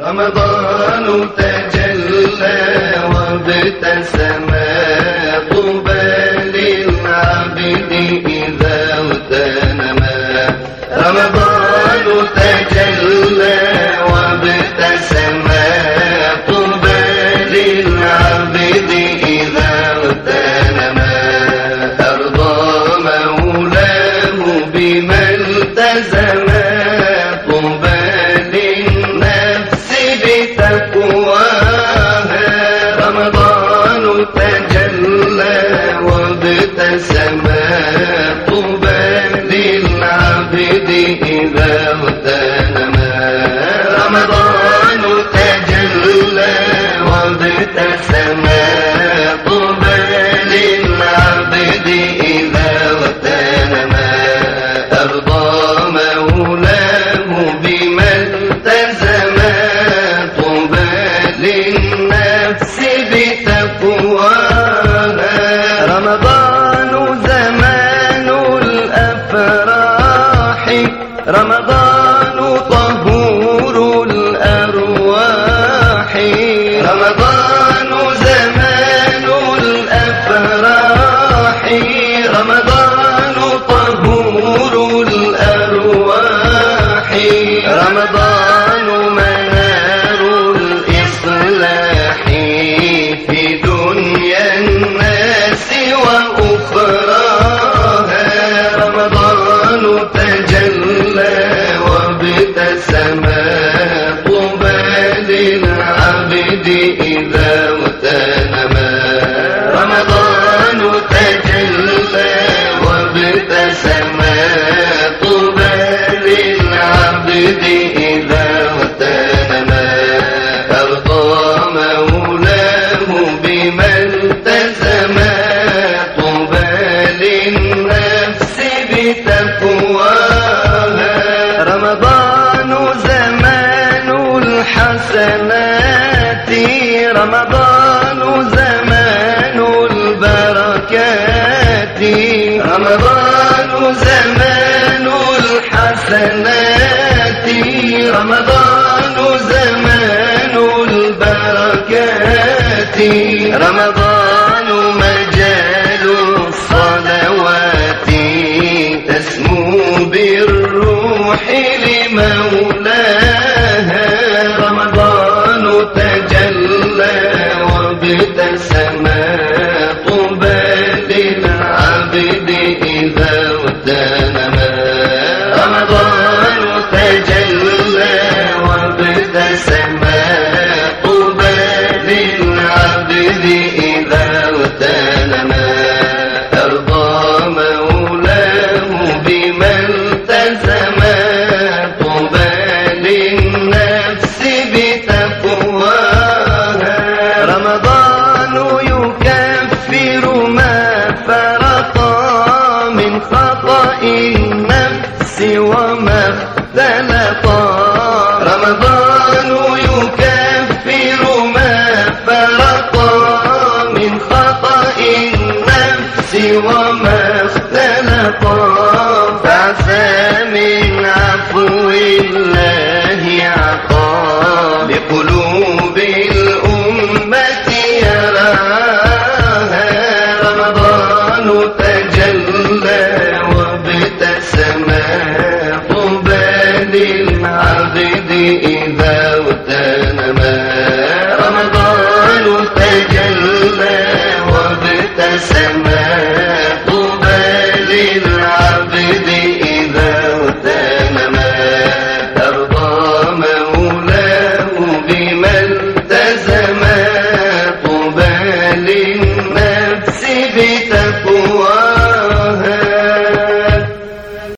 رمضان تجلى وابتسم طوبى إذا اغتنما رمضان تجلى وابتسم طوبى للعبد إذا اغتنما أرضى مولاه بما التزم طوبى للنفس بتقواها. رمضان للعبد إذا اغتنما رمضان زمان البركات. رمضان زمان الحسنات. رمضان زمان البركات. رمضان إذا اغتنما رمضان تجلى وابتسم طوبى للعبد إذا اغتنما أرضى مولاه بما التزم. طوبى للنفس بتقواها. رمضان اختلط رمضان يكفر ما فرط. من خطأ النفس y,